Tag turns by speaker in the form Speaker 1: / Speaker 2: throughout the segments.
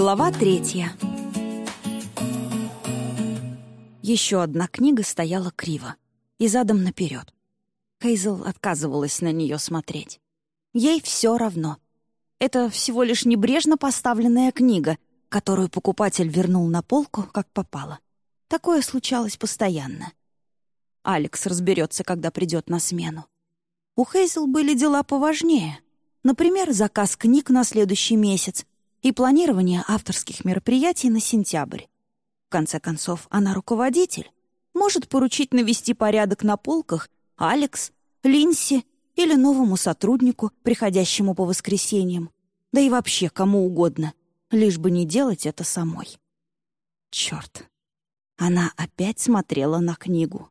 Speaker 1: Глава третья. Еще одна книга стояла криво и задом наперед. Хейзел отказывалась на нее смотреть. Ей все равно. Это всего лишь небрежно поставленная книга, которую покупатель вернул на полку, как попало. Такое случалось постоянно. Алекс разберется, когда придет на смену. У Хейзел были дела поважнее. Например, заказ книг на следующий месяц и планирование авторских мероприятий на сентябрь. В конце концов, она руководитель. Может поручить навести порядок на полках Алекс, Линси или новому сотруднику, приходящему по воскресеньям. Да и вообще кому угодно, лишь бы не делать это самой. Черт. Она опять смотрела на книгу.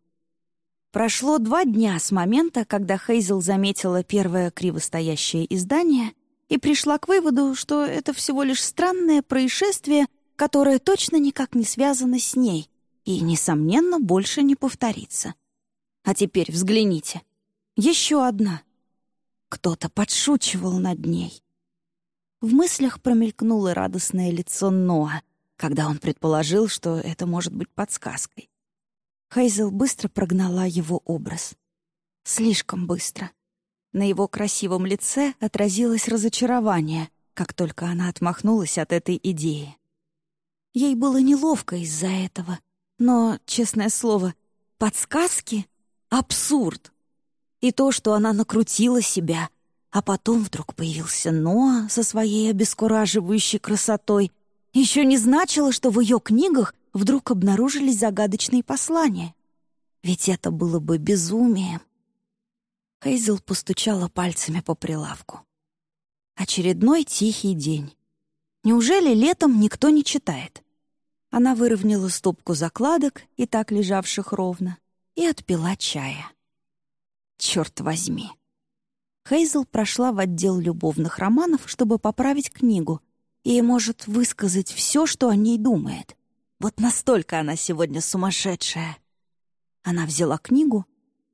Speaker 1: Прошло два дня с момента, когда Хейзел заметила первое кривостоящее издание и пришла к выводу, что это всего лишь странное происшествие, которое точно никак не связано с ней и, несомненно, больше не повторится. А теперь взгляните. Еще одна. Кто-то подшучивал над ней. В мыслях промелькнуло радостное лицо Ноа, когда он предположил, что это может быть подсказкой. Хейзел быстро прогнала его образ. Слишком быстро. На его красивом лице отразилось разочарование, как только она отмахнулась от этой идеи. Ей было неловко из-за этого, но, честное слово, подсказки — абсурд. И то, что она накрутила себя, а потом вдруг появился Ноа со своей обескураживающей красотой, еще не значило, что в ее книгах вдруг обнаружились загадочные послания. Ведь это было бы безумием. Хейзел постучала пальцами по прилавку. Очередной тихий день. Неужели летом никто не читает? Она выровняла стопку закладок, и так лежавших ровно, и отпила чая. Черт возьми. Хейзел прошла в отдел любовных романов, чтобы поправить книгу, и может высказать все, что о ней думает. Вот настолько она сегодня сумасшедшая. Она взяла книгу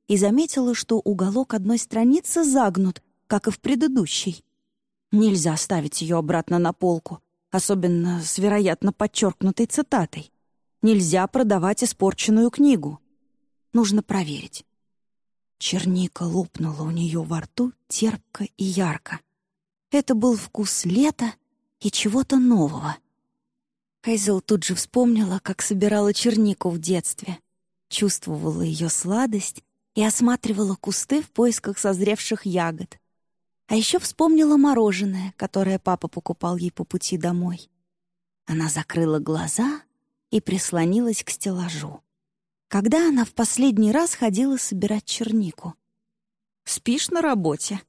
Speaker 1: и заметила, что уголок одной страницы загнут, как и в предыдущей. Нельзя ставить ее обратно на полку, особенно с вероятно подчеркнутой цитатой. Нельзя продавать испорченную книгу. Нужно проверить. Черника лопнула у нее во рту терпко и ярко. Это был вкус лета и чего-то нового — Хейзел тут же вспомнила, как собирала чернику в детстве, чувствовала ее сладость и осматривала кусты в поисках созревших ягод. А еще вспомнила мороженое, которое папа покупал ей по пути домой. Она закрыла глаза и прислонилась к стеллажу. Когда она в последний раз ходила собирать чернику? «Спишь на работе?»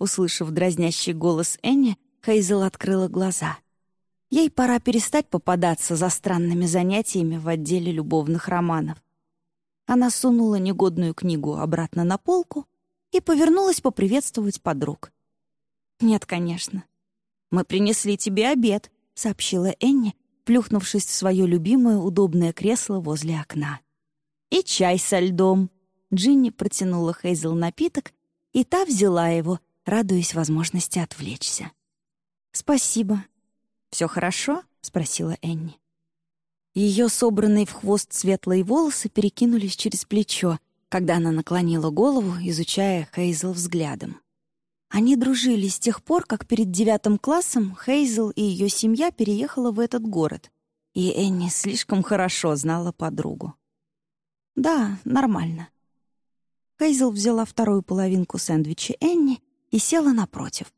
Speaker 1: Услышав дразнящий голос Энни, Хейзел открыла глаза — Ей пора перестать попадаться за странными занятиями в отделе любовных романов. Она сунула негодную книгу обратно на полку и повернулась поприветствовать подруг. «Нет, конечно. Мы принесли тебе обед», — сообщила Энни, плюхнувшись в свое любимое удобное кресло возле окна. «И чай со льдом». Джинни протянула Хейзел напиток, и та взяла его, радуясь возможности отвлечься. «Спасибо», «Все хорошо?» — спросила Энни. Ее собранные в хвост светлые волосы перекинулись через плечо, когда она наклонила голову, изучая Хейзел взглядом. Они дружили с тех пор, как перед девятым классом Хейзел и ее семья переехала в этот город, и Энни слишком хорошо знала подругу. «Да, нормально». Хейзел взяла вторую половинку сэндвича Энни и села напротив.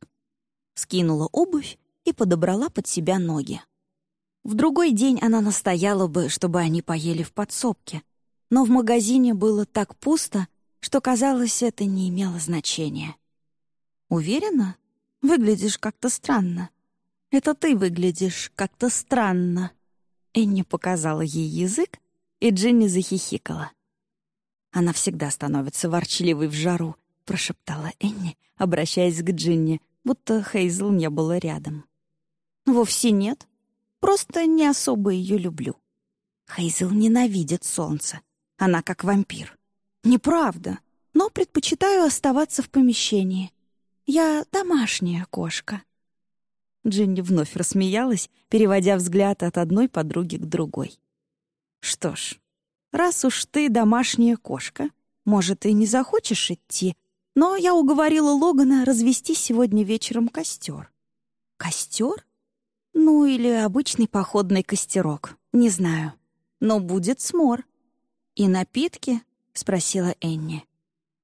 Speaker 1: Скинула обувь и подобрала под себя ноги. В другой день она настояла бы, чтобы они поели в подсобке, но в магазине было так пусто, что, казалось, это не имело значения. «Уверена? Выглядишь как-то странно». «Это ты выглядишь как-то странно». Энни показала ей язык, и Джинни захихикала. «Она всегда становится ворчливой в жару», — прошептала Энни, обращаясь к Джинни, будто Хейзл не было рядом. Вовсе нет. Просто не особо ее люблю. Хейзел ненавидит солнце. Она как вампир. Неправда, но предпочитаю оставаться в помещении. Я домашняя кошка. Джинни вновь рассмеялась, переводя взгляд от одной подруги к другой. «Что ж, раз уж ты домашняя кошка, может, и не захочешь идти, но я уговорила Логана развести сегодня вечером костер». «Костер? Ну, или обычный походный костерок, не знаю. Но будет смор». «И напитки?» — спросила Энни.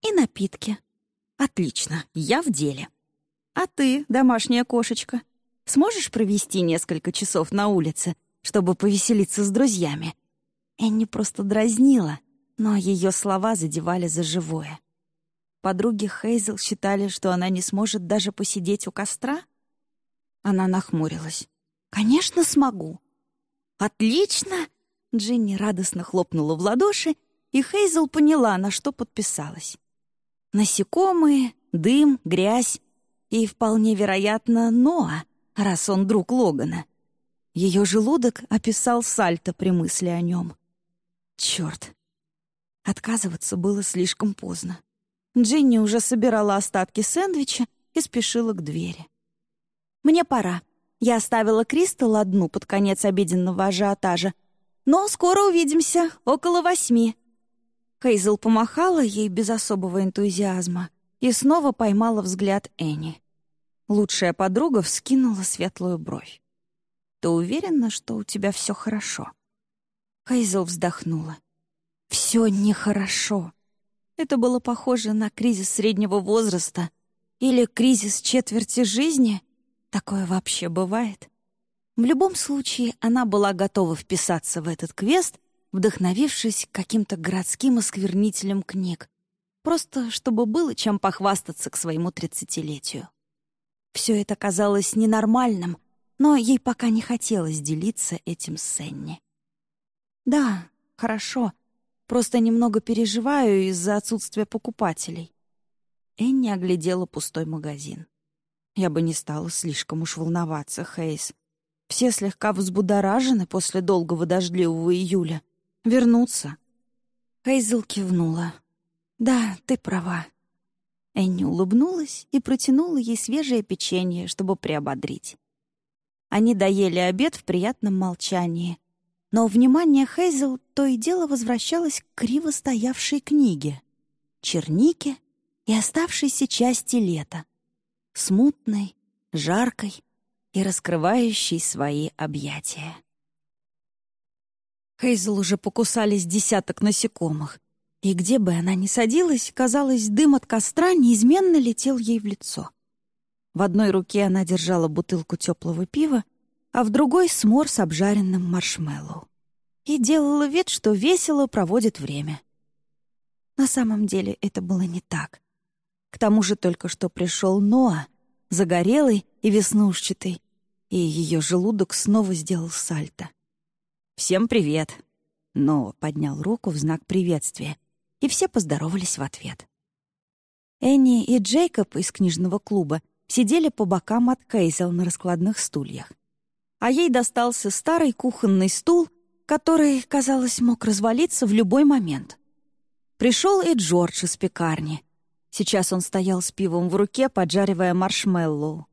Speaker 1: «И напитки». «Отлично, я в деле». «А ты, домашняя кошечка, Сможешь провести несколько часов на улице, чтобы повеселиться с друзьями?» Энни просто дразнила, но ее слова задевали за живое. Подруги Хейзел считали, что она не сможет даже посидеть у костра? Она нахмурилась. «Конечно, смогу!» «Отлично!» Джинни радостно хлопнула в ладоши, и Хейзел поняла, на что подписалась. Насекомые, дым, грязь и, вполне вероятно, Ноа, раз он друг Логана. Ее желудок описал сальто при мысли о нем. Черт! Отказываться было слишком поздно. Джинни уже собирала остатки сэндвича и спешила к двери. «Мне пора. Я оставила Кристал одну под конец обеденного ажиотажа. Но скоро увидимся, около восьми». Хейзел помахала ей без особого энтузиазма и снова поймала взгляд Энни. Лучшая подруга вскинула светлую бровь. «Ты уверена, что у тебя все хорошо?» Хейзел вздохнула. «Все нехорошо». Это было похоже на кризис среднего возраста или кризис четверти жизни. Такое вообще бывает. В любом случае, она была готова вписаться в этот квест, вдохновившись каким-то городским осквернителем книг, просто чтобы было чем похвастаться к своему тридцатилетию. Все это казалось ненормальным, но ей пока не хотелось делиться этим с Сенни. «Да, хорошо. Просто немного переживаю из-за отсутствия покупателей». Энни оглядела пустой магазин. «Я бы не стала слишком уж волноваться, Хейс. Все слегка взбудоражены после долгого дождливого июля. Вернуться». Хейзел кивнула. «Да, ты права. Энни улыбнулась и протянула ей свежее печенье, чтобы приободрить. Они доели обед в приятном молчании. Но внимание Хейзел то и дело возвращалось к криво стоявшей книге, чернике и оставшейся части лета, смутной, жаркой и раскрывающей свои объятия. Хейзел уже покусались десяток насекомых, и где бы она ни садилась, казалось, дым от костра неизменно летел ей в лицо. В одной руке она держала бутылку теплого пива, а в другой — смор с обжаренным маршмеллоу. И делала вид, что весело проводит время. На самом деле это было не так. К тому же только что пришел Ноа, загорелый и веснушчатый, и ее желудок снова сделал сальто. «Всем привет!» Ноа поднял руку в знак приветствия, и все поздоровались в ответ. Энни и Джейкоб из книжного клуба сидели по бокам от Кейзел на раскладных стульях. А ей достался старый кухонный стул, который, казалось, мог развалиться в любой момент. Пришел и Джордж из пекарни. Сейчас он стоял с пивом в руке, поджаривая маршмеллоу.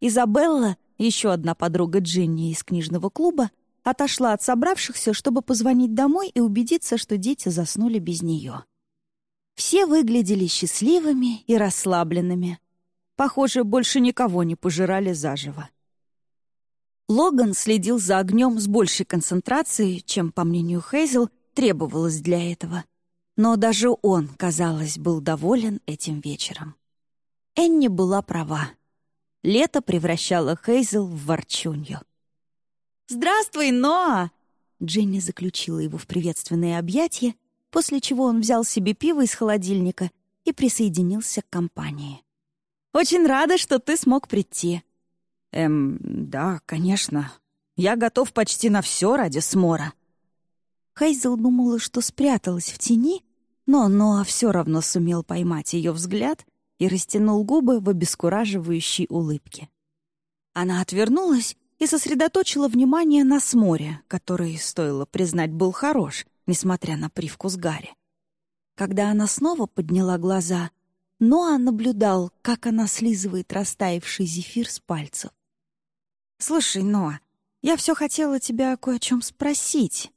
Speaker 1: Изабелла, еще одна подруга Джинни из книжного клуба, отошла от собравшихся, чтобы позвонить домой и убедиться, что дети заснули без нее. Все выглядели счастливыми и расслабленными. Похоже, больше никого не пожирали заживо. Логан следил за огнем с большей концентрацией, чем, по мнению Хейзел, требовалось для этого. Но даже он, казалось, был доволен этим вечером. Энни была права. Лето превращало Хейзел в ворчунью. «Здравствуй, Ноа!» Дженни заключила его в приветственное объятие, после чего он взял себе пиво из холодильника и присоединился к компании. «Очень рада, что ты смог прийти». «Эм, да, конечно. Я готов почти на все ради Смора». Хейзел думала, что спряталась в тени, но Ноа все равно сумел поймать ее взгляд и растянул губы в обескураживающей улыбке. Она отвернулась и сосредоточила внимание на сморе, который, стоило признать, был хорош, несмотря на привкус Гарри. Когда она снова подняла глаза, Ноа наблюдал, как она слизывает растаявший зефир с пальцев. «Слушай, Ноа, я все хотела тебя кое о чем спросить».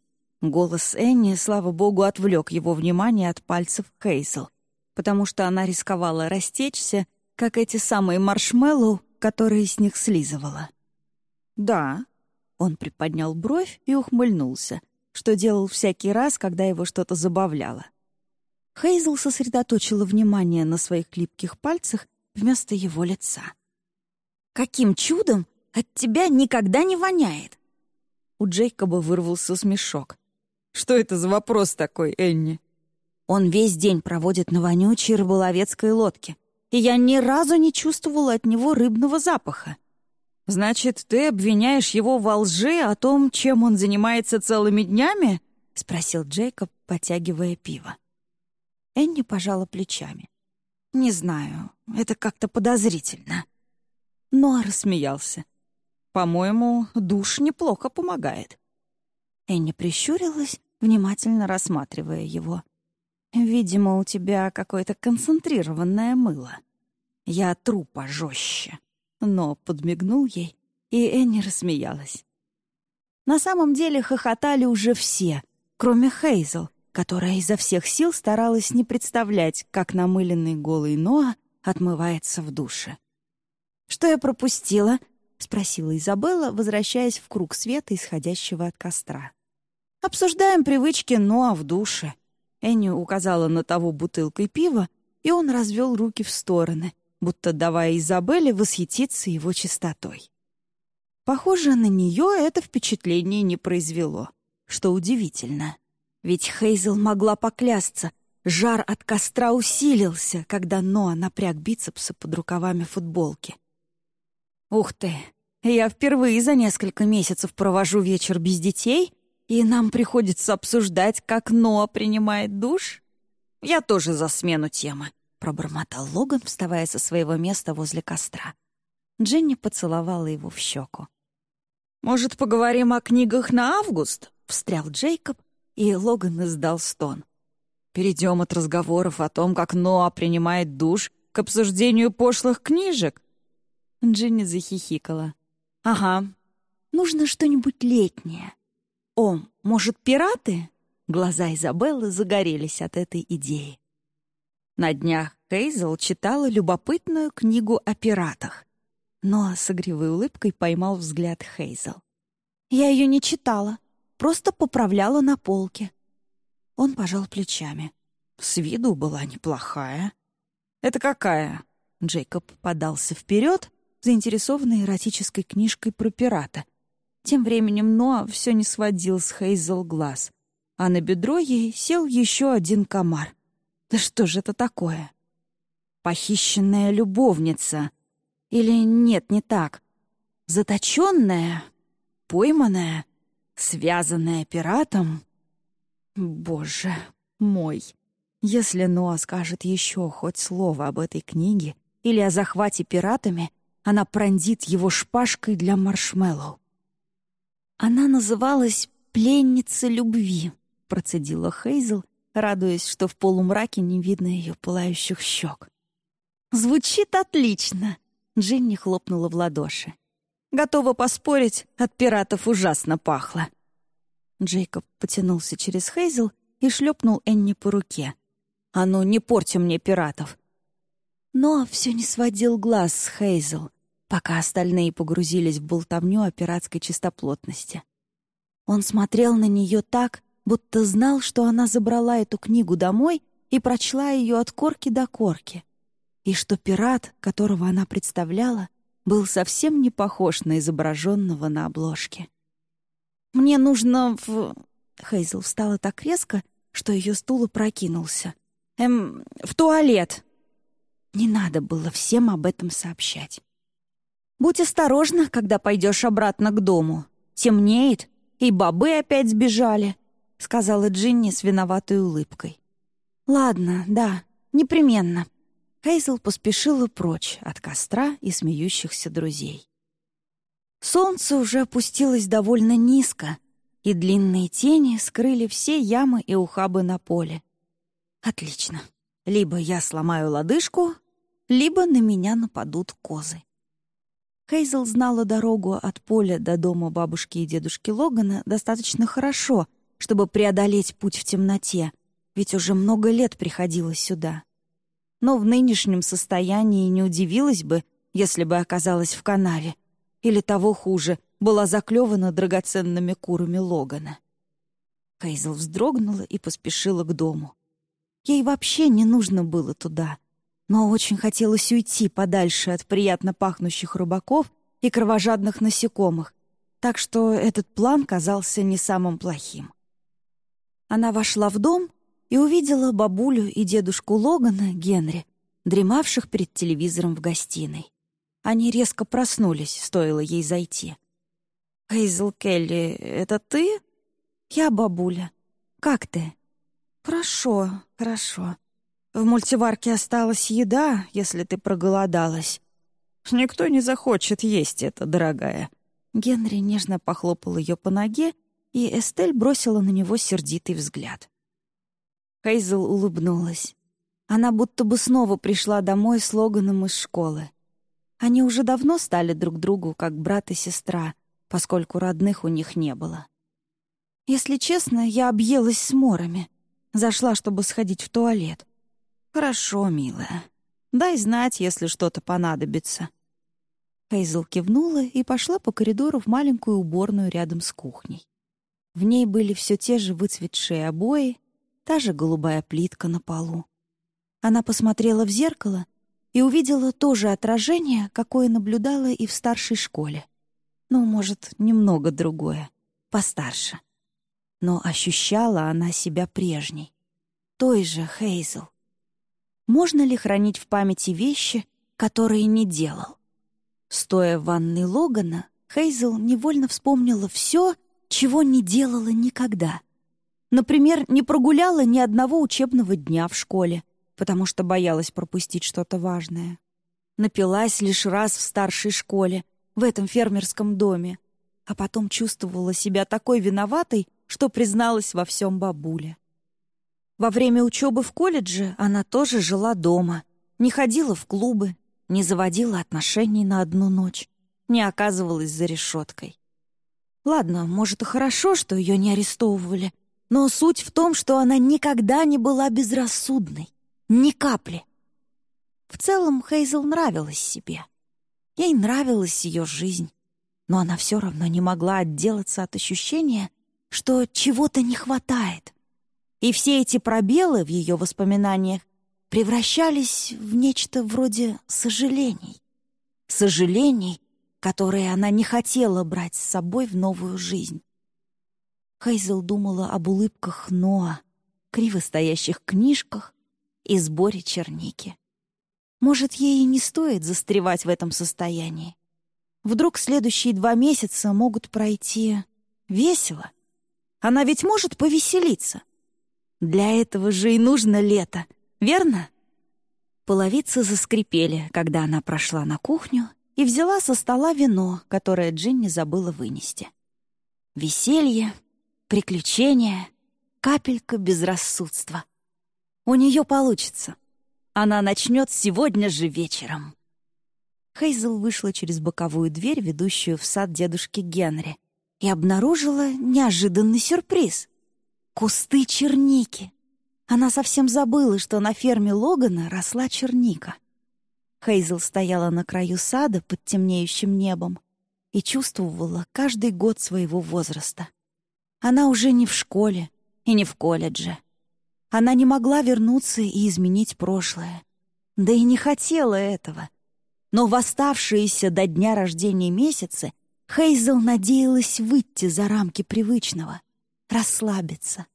Speaker 1: Голос Энни, слава богу, отвлек его внимание от пальцев Хейзел, потому что она рисковала растечься, как эти самые маршмеллоу, которые с них слизывала. «Да». Он приподнял бровь и ухмыльнулся, что делал всякий раз, когда его что-то забавляло. Хейзл сосредоточила внимание на своих липких пальцах вместо его лица. «Каким чудом от тебя никогда не воняет?» У Джейкоба вырвался смешок. «Что это за вопрос такой, Энни?» «Он весь день проводит на вонючей рыболовецкой лодке, и я ни разу не чувствовала от него рыбного запаха. «Значит, ты обвиняешь его во лжи о том, чем он занимается целыми днями?» — спросил Джейкоб, потягивая пиво. Энни пожала плечами. «Не знаю, это как-то подозрительно». Ноа рассмеялся. «По-моему, душ неплохо помогает». Энни прищурилась, внимательно рассматривая его. «Видимо, у тебя какое-то концентрированное мыло. Я тру пожестче». Но подмигнул ей, и Энни рассмеялась. На самом деле хохотали уже все, кроме Хейзел, которая изо всех сил старалась не представлять, как намыленный голый Ноа отмывается в душе. «Что я пропустила?» — спросила Изабелла, возвращаясь в круг света, исходящего от костра. «Обсуждаем привычки Ноа в душе». Энни указала на того бутылкой пива, и он развел руки в стороны, будто давая Изабелле восхититься его чистотой. Похоже, на нее это впечатление не произвело, что удивительно. Ведь Хейзел могла поклясться, жар от костра усилился, когда Ноа напряг бицепсы под рукавами футболки. «Ух ты! Я впервые за несколько месяцев провожу вечер без детей, и нам приходится обсуждать, как Ноа принимает душ? Я тоже за смену темы», пробормотал Логан, вставая со своего места возле костра. Дженни поцеловала его в щеку. «Может, поговорим о книгах на август?» — встрял Джейкоб, и Логан издал стон. «Перейдем от разговоров о том, как Ноа принимает душ, к обсуждению пошлых книжек?» Дженни захихикала. «Ага, нужно что-нибудь летнее. О, может, пираты?» Глаза Изабеллы загорелись от этой идеи. На днях Хейзел читала любопытную книгу о пиратах. Но с игривой улыбкой поймал взгляд Хейзел. «Я ее не читала, просто поправляла на полке». Он пожал плечами. С виду была неплохая. «Это какая?» Джейкоб подался вперед, заинтересованный эротической книжкой про пирата. Тем временем Ноа все не сводил с Хейзел глаз, а на бедро ей сел еще один комар — да что же это такое? Похищенная любовница. Или нет, не так. Заточенная? Пойманная? Связанная пиратом? Боже мой! Если Ноа скажет еще хоть слово об этой книге или о захвате пиратами, она пронзит его шпажкой для маршмеллоу. Она называлась «Пленница любви», — процедила Хейзел радуясь, что в полумраке не видно ее пылающих щек. «Звучит отлично!» — Джинни хлопнула в ладоши. «Готова поспорить, от пиратов ужасно пахло». Джейкоб потянулся через Хейзел и шлепнул Энни по руке. «А ну, не порти мне пиратов!» Но все не сводил глаз с Хейзел, пока остальные погрузились в болтовню о пиратской чистоплотности. Он смотрел на нее так, будто знал, что она забрала эту книгу домой и прочла ее от корки до корки, и что пират, которого она представляла, был совсем не похож на изображенного на обложке. «Мне нужно в...» Хейзел встала так резко, что ее стул опрокинулся. «Эм, в туалет!» Не надо было всем об этом сообщать. «Будь осторожна, когда пойдешь обратно к дому. Темнеет, и бобы опять сбежали сказала Джинни с виноватой улыбкой. «Ладно, да, непременно». Хейзел поспешила прочь от костра и смеющихся друзей. Солнце уже опустилось довольно низко, и длинные тени скрыли все ямы и ухабы на поле. Отлично. Либо я сломаю лодыжку, либо на меня нападут козы. Хейзел знала дорогу от поля до дома бабушки и дедушки Логана достаточно хорошо, чтобы преодолеть путь в темноте, ведь уже много лет приходила сюда. Но в нынешнем состоянии не удивилась бы, если бы оказалась в канаве, или того хуже, была заклевана драгоценными курами Логана. Хейзел вздрогнула и поспешила к дому. Ей вообще не нужно было туда, но очень хотелось уйти подальше от приятно пахнущих рыбаков и кровожадных насекомых, так что этот план казался не самым плохим. Она вошла в дом и увидела бабулю и дедушку Логана, Генри, дремавших перед телевизором в гостиной. Они резко проснулись, стоило ей зайти. «Хейзл Келли, это ты?» «Я бабуля. Как ты?» «Хорошо, хорошо. В мультиварке осталась еда, если ты проголодалась». «Никто не захочет есть это, дорогая». Генри нежно похлопал ее по ноге, и Эстель бросила на него сердитый взгляд. Хейзел улыбнулась. Она будто бы снова пришла домой с Логаном из школы. Они уже давно стали друг другу как брат и сестра, поскольку родных у них не было. Если честно, я объелась с морами. Зашла, чтобы сходить в туалет. Хорошо, милая. Дай знать, если что-то понадобится. Хейзл кивнула и пошла по коридору в маленькую уборную рядом с кухней. В ней были все те же выцветшие обои, та же голубая плитка на полу. Она посмотрела в зеркало и увидела то же отражение, какое наблюдала и в старшей школе. Ну, может, немного другое, постарше но ощущала она себя прежней. Той же Хейзел. Можно ли хранить в памяти вещи, которые не делал? Стоя в ванной Логана, Хейзел невольно вспомнила все, чего не делала никогда. Например, не прогуляла ни одного учебного дня в школе, потому что боялась пропустить что-то важное. Напилась лишь раз в старшей школе, в этом фермерском доме, а потом чувствовала себя такой виноватой, что призналась во всем бабуле. Во время учебы в колледже она тоже жила дома, не ходила в клубы, не заводила отношений на одну ночь, не оказывалась за решеткой. Ладно, может, и хорошо, что ее не арестовывали, но суть в том, что она никогда не была безрассудной. Ни капли. В целом Хейзел нравилась себе. Ей нравилась ее жизнь, но она все равно не могла отделаться от ощущения, что чего-то не хватает. И все эти пробелы в ее воспоминаниях превращались в нечто вроде сожалений. Сожалений, которые она не хотела брать с собой в новую жизнь. Хейзел думала об улыбках Ноа, криво стоящих книжках и сборе черники. Может, ей и не стоит застревать в этом состоянии. Вдруг следующие два месяца могут пройти весело — она ведь может повеселиться. Для этого же и нужно лето, верно? Половицы заскрипели, когда она прошла на кухню и взяла со стола вино, которое Джинни забыла вынести. Веселье, приключения, капелька безрассудства. У нее получится. Она начнет сегодня же вечером. Хейзел вышла через боковую дверь, ведущую в сад дедушки Генри, и обнаружила неожиданный сюрприз. Кусты черники. Она совсем забыла, что на ферме Логана росла черника. Хейзел стояла на краю сада под темнеющим небом и чувствовала каждый год своего возраста. Она уже не в школе и не в колледже. Она не могла вернуться и изменить прошлое. Да и не хотела этого. Но в оставшиеся до дня рождения месяцы Хейзел надеялась выйти за рамки привычного, расслабиться.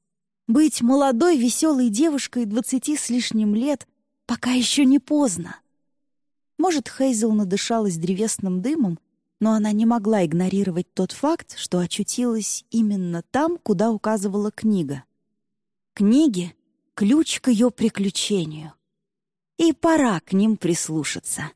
Speaker 1: Быть молодой, веселой девушкой двадцати с лишним лет пока еще не поздно. Может, Хейзел надышалась древесным дымом, но она не могла игнорировать тот факт, что очутилась именно там, куда указывала книга. Книги — ключ к ее приключению. И пора к ним прислушаться.